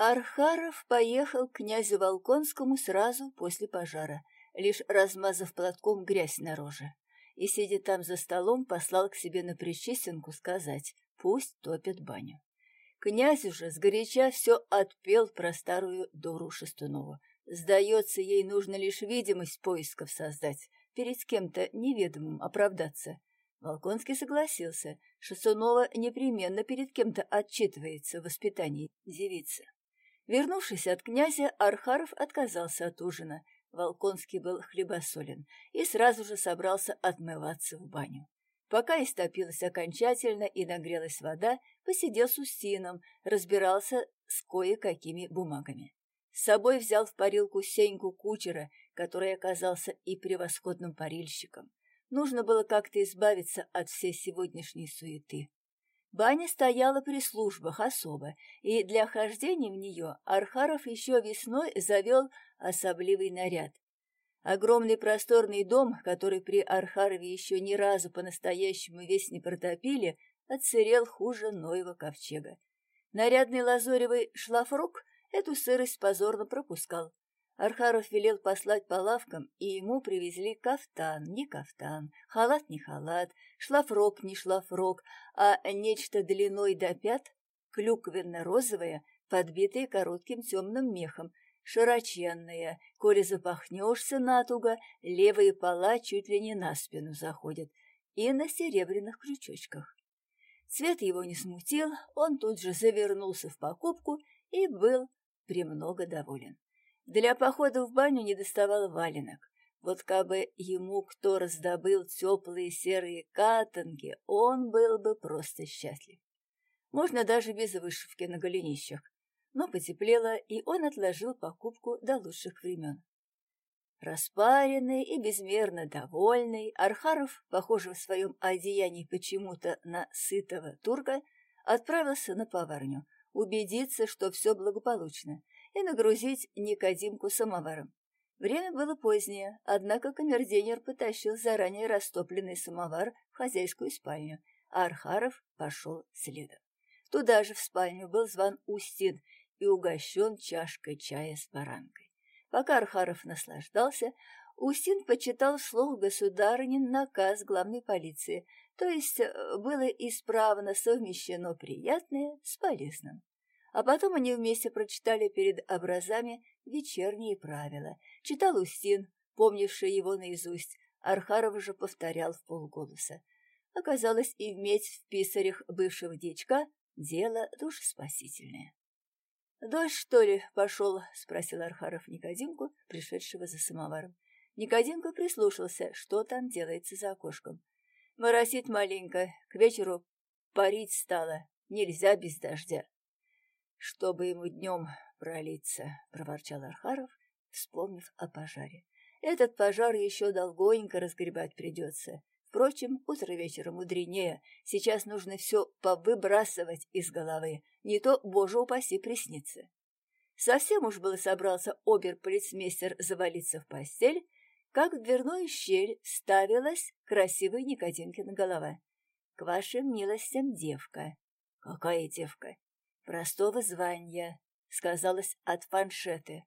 Архаров поехал к князю Волконскому сразу после пожара, лишь размазав платком грязь на роже. И, сидя там за столом, послал к себе на Причистенку сказать, пусть топят баню. Князь уже сгоряча все отпел про старую Дору Шестунову. Сдается, ей нужно лишь видимость поисков создать, перед кем-то неведомым оправдаться. Волконский согласился, Шестунова непременно перед кем-то отчитывается в воспитании девицы. Вернувшись от князя, Архаров отказался от ужина. Волконский был хлебосолен и сразу же собрался отмываться в баню. Пока истопилась окончательно и нагрелась вода, посидел с Устином, разбирался с кое-какими бумагами. С собой взял в парилку Сеньку кучера, который оказался и превосходным парильщиком. Нужно было как-то избавиться от всей сегодняшней суеты. Баня стояла при службах особо, и для хождения в нее Архаров еще весной завел особливый наряд. Огромный просторный дом, который при Архарове еще ни разу по-настоящему весь не протопили, отсырел хуже Ноева ковчега. Нарядный лазоревый шлафрок эту сырость позорно пропускал. Архаров велел послать по лавкам, и ему привезли кафтан, не кафтан, халат не халат, шлафрок не шлафрок, а нечто длиной до пят, клюквенно-розовое, подбитое коротким темным мехом, широченное, коли запахнешься натуго, левые пола чуть ли не на спину заходят, и на серебряных крючочках. Цвет его не смутил, он тут же завернулся в покупку и был премного доволен. Для похода в баню не доставал валенок. Вот кабы ему кто раздобыл теплые серые катанги, он был бы просто счастлив. Можно даже без вышивки на голенищах. Но потеплело, и он отложил покупку до лучших времен. Распаренный и безмерно довольный, Архаров, похожий в своем одеянии почему-то на сытого турка, отправился на поварню, убедиться, что все благополучно, и нагрузить Никодимку самоваром. Время было позднее, однако камердинер потащил заранее растопленный самовар в хозяйскую спальню, а Архаров пошел следом. Туда же в спальню был зван Устин и угощен чашкой чая с баранкой. Пока Архаров наслаждался, Устин почитал вслух государынин наказ главной полиции, то есть э, было исправно совмещено приятное с полезным. А потом они вместе прочитали перед образами вечерние правила. Читал Устин, помнивший его наизусть. Архаров же повторял в полголоса. Оказалось, и иметь в писарях бывшего дичка — дело душеспасительное. «Дождь, что ли, пошел?» — спросил Архаров Никодимку, пришедшего за самоваром. Никодимка прислушался, что там делается за окошком. Моросит маленько, к вечеру парить стало, нельзя без дождя чтобы ему днем пролиться, — проворчал Архаров, вспомнив о пожаре. Этот пожар еще долгонько разгребать придется. Впрочем, утро вечера мудренее. Сейчас нужно все повыбрасывать из головы. Не то, боже упаси, приснится. Совсем уж было собрался обер-полицмейстер завалиться в постель, как в дверную щель ставилась красивая Никодимкина голова. — К вашим милостям девка. — Какая девка? Простого звания, сказалось от фаншеты.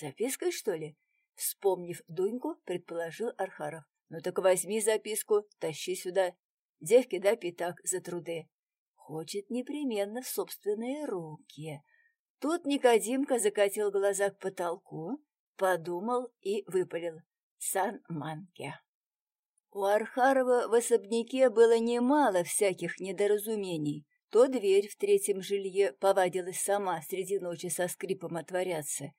Запиской, что ли? Вспомнив Дуньку, предположил Архаров. Ну так возьми записку, тащи сюда. Девки да пятак за труды. Хочет непременно в собственные руки. Тут Никодимка закатил глаза к потолку, подумал и выпалил. Сан-Манке. У Архарова в особняке было немало всяких недоразумений. То дверь в третьем жилье повадилась сама среди ночи со скрипом отворяться,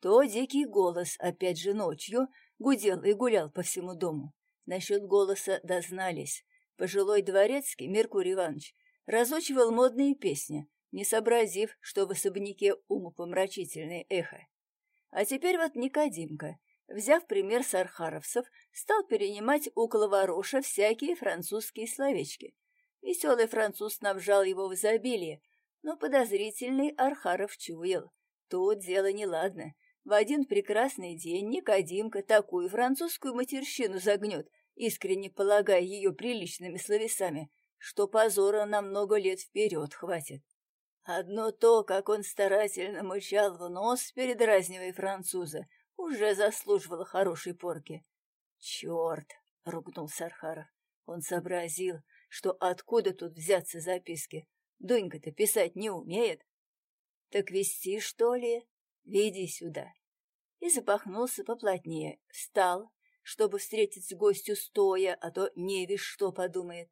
то дикий голос, опять же ночью, гудел и гулял по всему дому. Насчет голоса дознались. Пожилой дворецкий Меркурий Иванович разучивал модные песни, не сообразив, что в особняке умопомрачительное эхо. А теперь вот Никодимка, взяв пример с архаровцев, стал перенимать около вороша всякие французские словечки, Веселый француз снабжал его в изобилии, но подозрительный Архаров чуял. Тут дело неладно. В один прекрасный день Никодимка такую французскую матерщину загнет, искренне полагая ее приличными словесами, что позора на много лет вперед хватит. Одно то, как он старательно мычал в нос, передразнивая француза, уже заслуживало хорошей порки. «Черт!» — ругнулся Архаров. Он сообразил, что откуда тут взяться записки. Дунька-то писать не умеет. «Так вести, что ли? Веди сюда!» И запахнулся поплотнее, встал, чтобы встретить с гостью стоя, а то не вишь что подумает.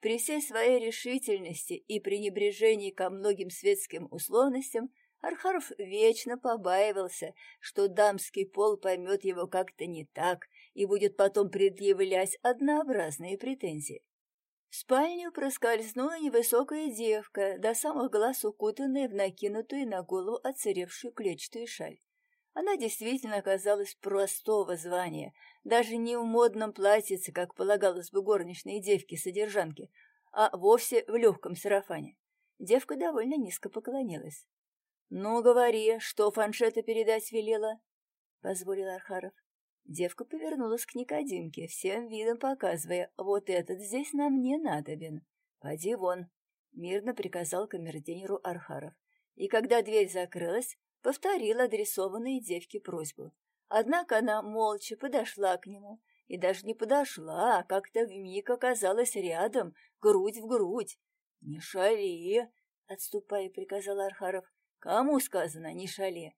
При всей своей решительности и пренебрежении ко многим светским условностям Архаров вечно побаивался, что дамский пол поймет его как-то не так и будет потом предъявлять однообразные претензии. В спальню проскользнула невысокая девка, до самых глаз укутанная в накинутую на голову оцаревшую клетчатую шаль. Она действительно оказалась простого звания, даже не в модном платьице, как полагалось бы горничной девке-содержанке, а вовсе в легком сарафане. Девка довольно низко поклонилась. — Ну, говори, что фаншета передать велела? — позволил Архаров. Девка повернулась к Никодимке, всем видом показывая, вот этот здесь нам не надобен. Поди вон, — мирно приказал камердинеру Архаров. И когда дверь закрылась, повторила адресованную девке просьбу. Однако она молча подошла к нему, и даже не подошла, а как-то вмиг оказалась рядом, грудь в грудь. — Не шали, — отступая, приказал Архаров. — Кому сказано, не шали?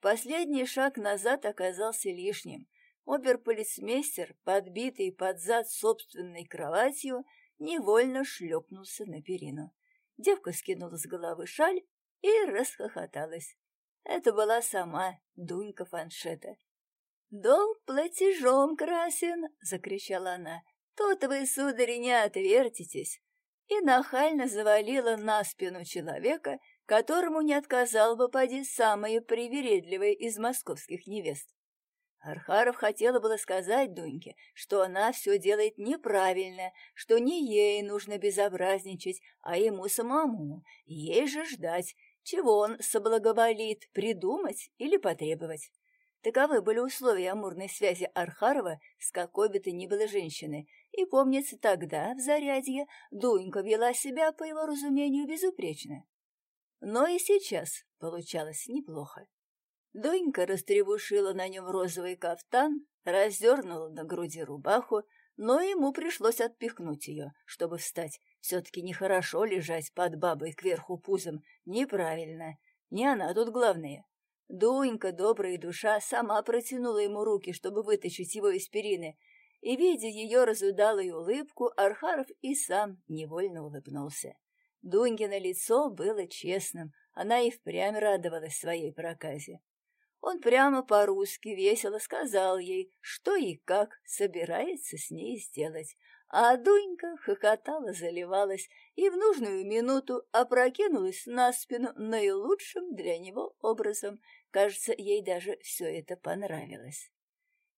Последний шаг назад оказался лишним. Оберполицмейстер, подбитый под зад собственной кроватью, невольно шлепнулся на перину. Девка скинула с головы шаль и расхохоталась. Это была сама Дунька Фаншета. «Долг платежом красен!» — закричала она. «Тут вы, сударь, не отвертитесь!» И нахально завалила на спину человека, которому не отказал бы поди самая привередливая из московских невест. Архаров хотела было сказать Дуньке, что она все делает неправильно, что не ей нужно безобразничать, а ему самому, ей же ждать, чего он соблаговолит придумать или потребовать. Таковы были условия амурной связи Архарова с какой бы то ни было женщиной, и, помнится, тогда, в Зарядье, Дунька вела себя, по его разумению, безупречно. Но и сейчас получалось неплохо. Дунька растребушила на нем розовый кафтан, раздернула на груди рубаху, но ему пришлось отпихнуть ее, чтобы встать. Все-таки нехорошо лежать под бабой кверху пузом. Неправильно. Не она тут главная. Дунька, добрая душа, сама протянула ему руки, чтобы вытащить его из перины, и, видя ее разудалую улыбку, Архаров и сам невольно улыбнулся. Дунькино лицо было честным, она и впрямь радовалась своей проказе. Он прямо по-русски весело сказал ей, что и как собирается с ней сделать, а Дунька хохотала, заливалась и в нужную минуту опрокинулась на спину наилучшим для него образом. Кажется, ей даже все это понравилось.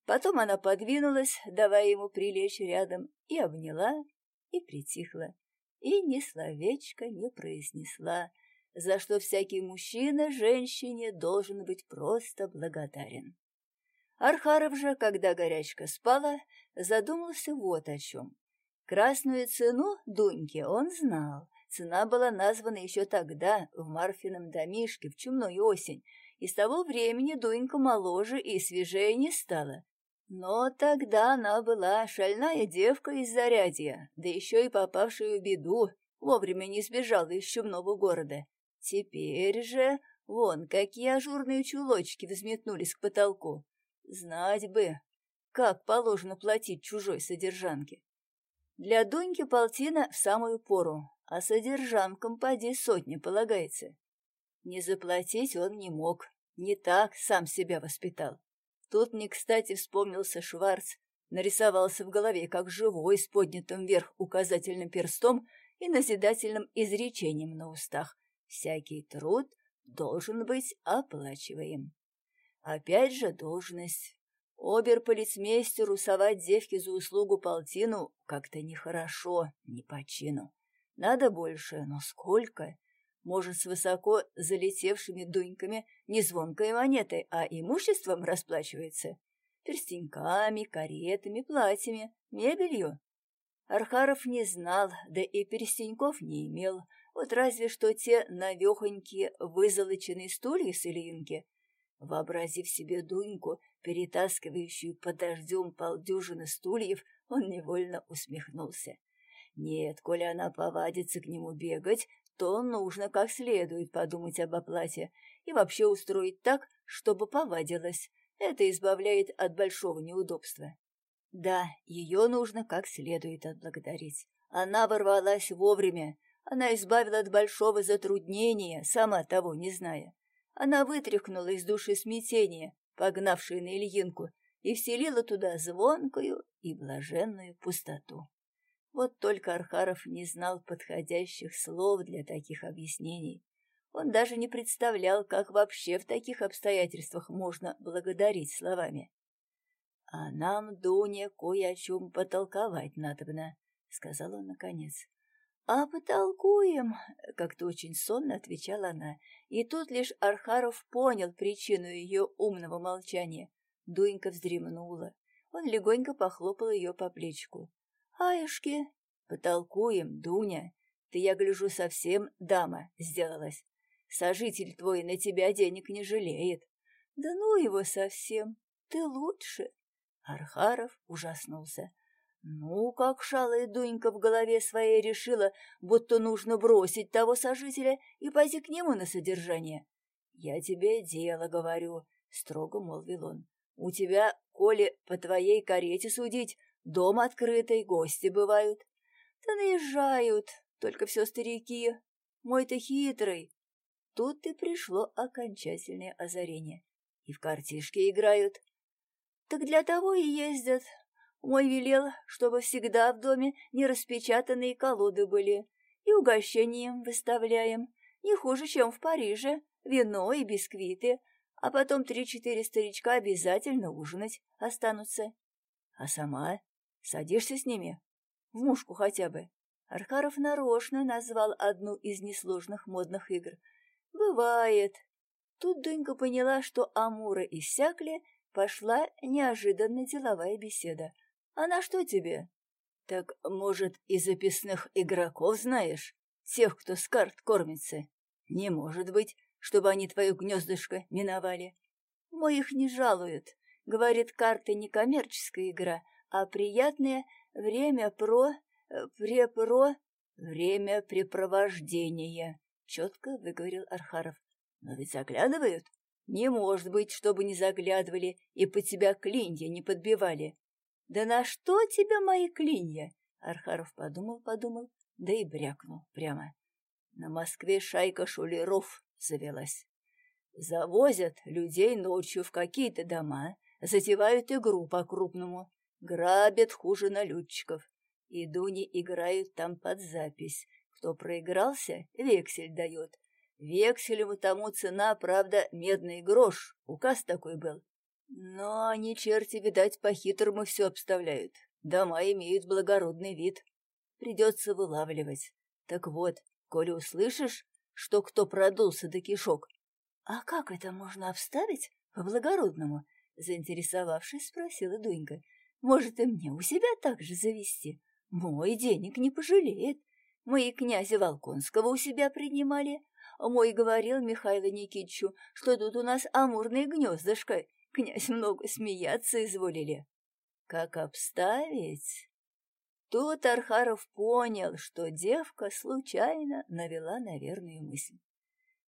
Потом она подвинулась, давая ему прилечь рядом, и обняла, и притихла, и ни словечко не произнесла, за что всякий мужчина женщине должен быть просто благодарен. Архаров же, когда горячка спала, задумался вот о чем. Красную цену Дуньки он знал. Цена была названа еще тогда, в Марфином домишке, в чумную осень, и с того времени Дунька моложе и свежее не стала. Но тогда она была шальная девка из Зарядья, да еще и попавшая в беду, вовремя не сбежала из чумного города. Теперь же вон какие ажурные чулочки взметнулись к потолку. Знать бы, как положено платить чужой содержанке. Для Дуньки полтина в самую пору, а содержанкам поди сотни полагается. Не заплатить он не мог, не так сам себя воспитал. Тут мне, кстати, вспомнился Шварц, нарисовался в голове как живой с поднятым вверх указательным перстом и назидательным изречением на устах. Всякий труд должен быть оплачиваем. Опять же должность. Обер-полицмейстеру совать девке за услугу полтину как-то нехорошо, не по чину. Надо больше, но сколько? Может, с высоко залетевшими дуньками не звонкой монетой, а имуществом расплачивается? Перстеньками, каретами, платьями, мебелью? Архаров не знал, да и перстеньков не имел, Вот разве что те навехонькие вызолоченные стулья с Ильинки. Вообразив себе Дуньку, перетаскивающую под дождем полдюжины стульев, он невольно усмехнулся. Нет, коли она повадится к нему бегать, то нужно как следует подумать об оплате и вообще устроить так, чтобы повадилась. Это избавляет от большого неудобства. Да, ее нужно как следует отблагодарить. Она ворвалась вовремя, она избавила от большого затруднения, сама того не зная. Она вытряхнула из души смятение, погнавшее на Ильинку, и вселила туда звонкую и блаженную пустоту. Вот только Архаров не знал подходящих слов для таких объяснений. Он даже не представлял, как вообще в таких обстоятельствах можно благодарить словами. — А нам, Дуня, кое о чем потолковать надобно, — сказал он наконец. — А потолкуем, — как-то очень сонно отвечала она, и тут лишь Архаров понял причину ее умного молчания. Дунька вздремнула. Он легонько похлопал ее по плечику. «Аюшки, потолкуем, Дуня. Ты, я гляжу, совсем дама сделалась. Сожитель твой на тебя денег не жалеет. Да ну его совсем, ты лучше. Архаров ужаснулся. Ну, как шалая Дунька в голове своей решила, будто нужно бросить того сожителя и пойти к нему на содержание. Я тебе дело говорю, строго молвил он. У тебя, коли по твоей карете судить, дом открытый, гости бывают. Да наезжают, только все старики. Мой-то хитрый. Тут и пришло окончательное озарение. И в картишки играют. Так для того и ездят. Мой велел, чтобы всегда в доме нераспечатанные колоды были. И угощением выставляем. Не хуже, чем в Париже. Вино и бисквиты. А потом три-четыре старичка обязательно ужинать останутся. А сама садишься с ними? В мушку хотя бы. Архаров нарочно назвал одну из несложных модных игр. «Бывает». Тут Дунька поняла, что амуры иссякли, пошла неожиданно деловая беседа. «А на что тебе?» «Так, может, и записных игроков знаешь? Тех, кто с карт кормится? Не может быть, чтобы они твое гнездышко миновали. Мой их не жалуют. Говорит, карты не коммерческая игра, а приятное время про... Э, препро... время препровождения, четко выговорил Архаров. Но ведь заглядывают? Не может быть, чтобы не заглядывали и под тебя клинья не подбивали. Да на что тебе мои клинья? Архаров подумал-подумал, да и брякнул прямо. На Москве шайка шулеров завелась. Завозят людей ночью в какие-то дома, затевают игру по-крупному, грабят хуже налетчиков. И Дуни играют там под запись. Кто проигрался, вексель дает. Векселю тому цена, правда, медный грош. Указ такой был. Но они, черти, видать, по-хитрому все обставляют. Дома имеют благородный вид. Придется вылавливать. Так вот, коли услышишь, что кто продулся до кишок. — А как это можно обставить по-благородному? — заинтересовавшись, спросила Дунька. — Может, и мне у себя так же завести? Мой денег не пожалеет. Мы и князя Волконского у себя принимали. Мой говорил Михаилу Никитичу, что тут у нас амурное гнездышко. Князь много смеяться изволили. Как обставить? Тут Архаров понял, что девка случайно навела на верную мысль.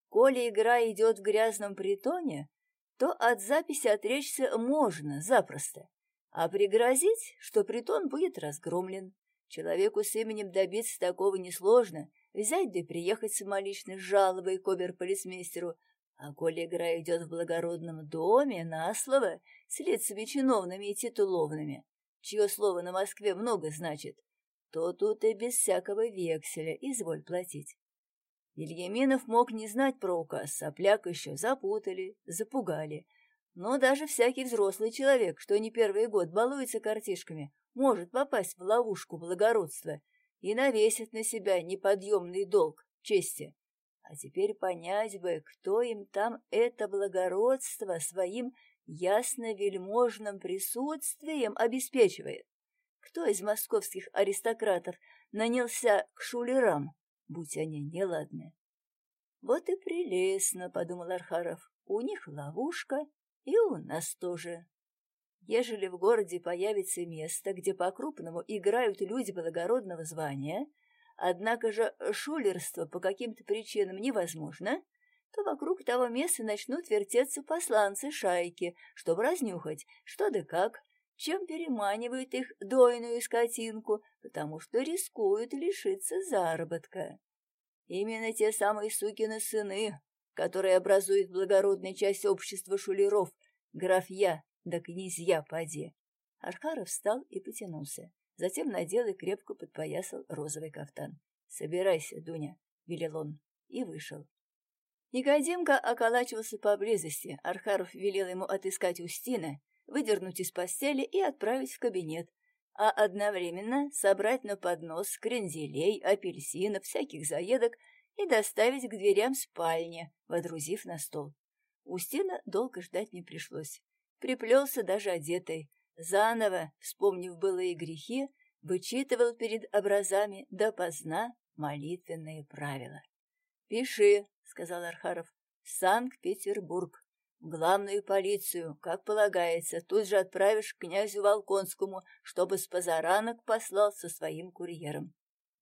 Коли игра идет в грязном притоне, то от записи отречься можно запросто, а пригрозить, что притон будет разгромлен. Человеку с именем добиться такого несложно, взять да и приехать самолично с жалобой к оберполицмейстеру, а коли игра идет в благородном доме, на слово, с лицами чиновными и титуловными, чье слово на Москве много значит, то тут и без всякого векселя изволь платить. Ильяминов мог не знать про указ, сопляк еще запутали, запугали. Но даже всякий взрослый человек, что не первый год балуется картишками, может попасть в ловушку благородства и навесить на себя неподъемный долг чести. А теперь понять бы, кто им там это благородство своим ясно-вельможным присутствием обеспечивает. Кто из московских аристократов нанялся к шулерам? будь они неладны. Вот и прелестно, подумал Архаров. У них ловушка, и у нас тоже. Ежели в городе появится место, где по-крупному играют люди благородного звания, однако же шулерство по каким-то причинам невозможно, то вокруг того места начнут вертеться посланцы шайки, чтобы разнюхать, что да как, чем переманивают их дойную скотинку, потому что рискуют лишиться заработка. Именно те самые сукины сыны, которые образуют благородную часть общества шулеров, графья да князья поди. Архаров встал и потянулся. Затем надел и крепко подпоясал розовый кафтан. «Собирайся, Дуня», — велел он, и вышел. Никодимка околачивался поблизости. Архаров велел ему отыскать Устина, выдернуть из постели и отправить в кабинет, а одновременно собрать на поднос крензелей, апельсинов, всяких заедок и доставить к дверям спальни, водрузив на стол. Устина долго ждать не пришлось. Приплелся даже одетый. Заново, вспомнив былые грехи, вычитывал перед образами допоздна молитвенные правила. «Пиши», — сказал Архаров, — «Санкт-Петербург, в главную полицию, как полагается, тут же отправишь к князю Волконскому, чтобы с позаранок послал со своим курьером».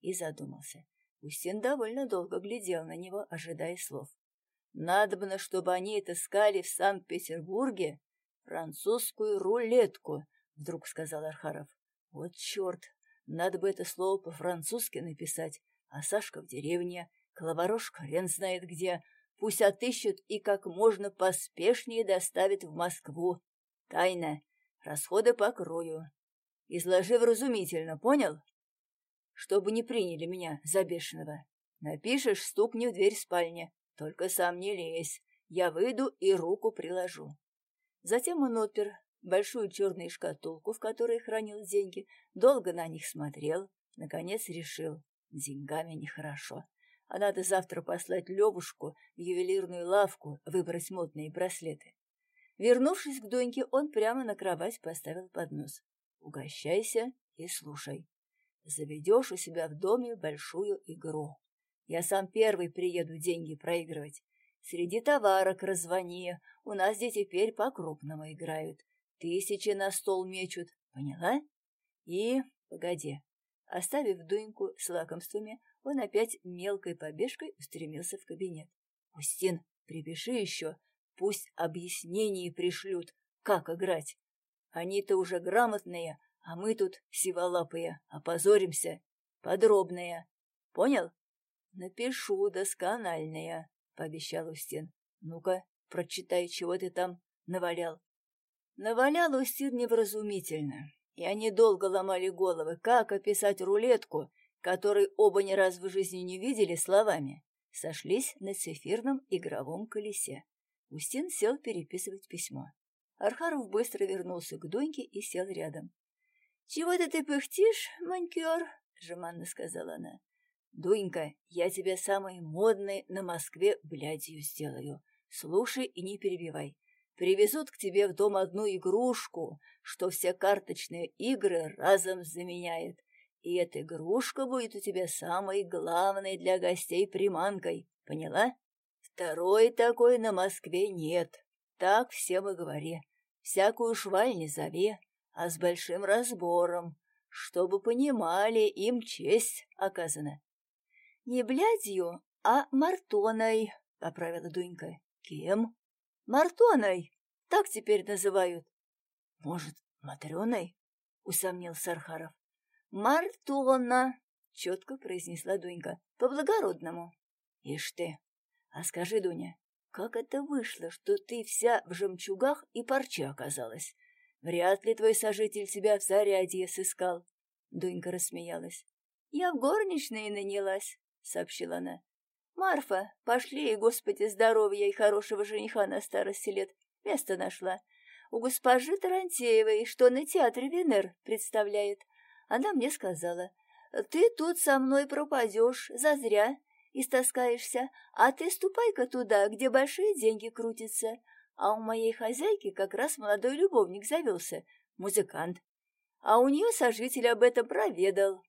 И задумался. Устин довольно долго глядел на него, ожидая слов. «Надобно, чтобы они отыскали в Санкт-Петербурге французскую рулетку», — вдруг сказал Архаров. «Вот черт! Надо бы это слово по-французски написать, а Сашка в деревне, Коловорожка хрен знает где, Пусть отыщут и как можно поспешнее доставят в Москву. Тайна. Расходы покрою. Изложи вразумительно, понял? Чтобы не приняли меня за бешеного. Напишешь, стукни в дверь спальни. Только сам не лезь. Я выйду и руку приложу. Затем он отпер большую черную шкатулку, в которой хранил деньги, долго на них смотрел, наконец решил, деньгами нехорошо а надо завтра послать Левушку в ювелирную лавку выбрать модные браслеты. Вернувшись к Доньке, он прямо на кровать поставил поднос. «Угощайся и слушай. Заведешь у себя в доме большую игру. Я сам первый приеду деньги проигрывать. Среди товарок раззвони, у нас здесь теперь по-крупному играют. Тысячи на стол мечут, поняла? И, погоди, оставив Дуньку с лакомствами, он опять мелкой побежкой устремился в кабинет. «Устин, припиши еще, пусть объяснения пришлют, как играть. Они-то уже грамотные, а мы тут сиволапые, опозоримся. Подробные. Понял?» «Напишу доскональные», — пообещал Устин. «Ну-ка, прочитай, чего ты там навалял». Навалял Устин невразумительно, и они долго ломали головы, как описать рулетку — который оба ни разу в жизни не видели словами, сошлись на цифирном игровом колесе. Устин сел переписывать письмо. Архаров быстро вернулся к Доньке и сел рядом. — Чего-то ты пыхтишь, манькер? — жеманно сказала она. — Дунька, я тебя самой модной на Москве блядью сделаю. Слушай и не перебивай. Привезут к тебе в дом одну игрушку, что все карточные игры разом заменяет. И эта игрушка будет у тебя самой главной для гостей приманкой, поняла? Второй такой на Москве нет. Так всем и говори. Всякую шваль не зови, а с большим разбором, чтобы понимали, им честь оказана. — Не блядью, а Мартоной, — поправила Дунька. — Кем? — Мартоной. Так теперь называют. — Может, Матрёной? — усомнился Архаров. «Мартона!» — четко произнесла Дунька. «По-благородному». «Ишь ты! А скажи, Дуня, как это вышло, что ты вся в жемчугах и парче оказалась? Вряд ли твой сожитель тебя в зарядье сыскал». Дунька рассмеялась. «Я в горничные нанялась», — сообщила она. «Марфа, пошли, Господи, здоровья и хорошего жениха на старости лет. Место нашла. У госпожи Тарантеевой, что на театре Венер представляет. Она мне сказала, «Ты тут со мной пропадешь, зазря, истаскаешься, а ты ступай-ка туда, где большие деньги крутятся. А у моей хозяйки как раз молодой любовник завелся, музыкант. А у нее сожитель об этом проведал.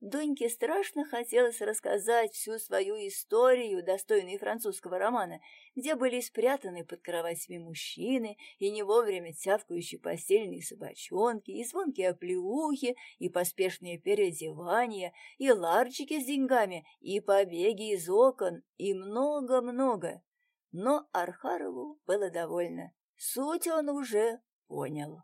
Доньке страшно хотелось рассказать всю свою историю, достойную французского романа, где были спрятаны под кроватями мужчины и не вовремя тявкающие постельные собачонки, и звонкие оплеухи, и поспешные переодевания, и ларчики с деньгами, и побеги из окон, и много-много. Но Архарову было довольно. Суть он уже понял.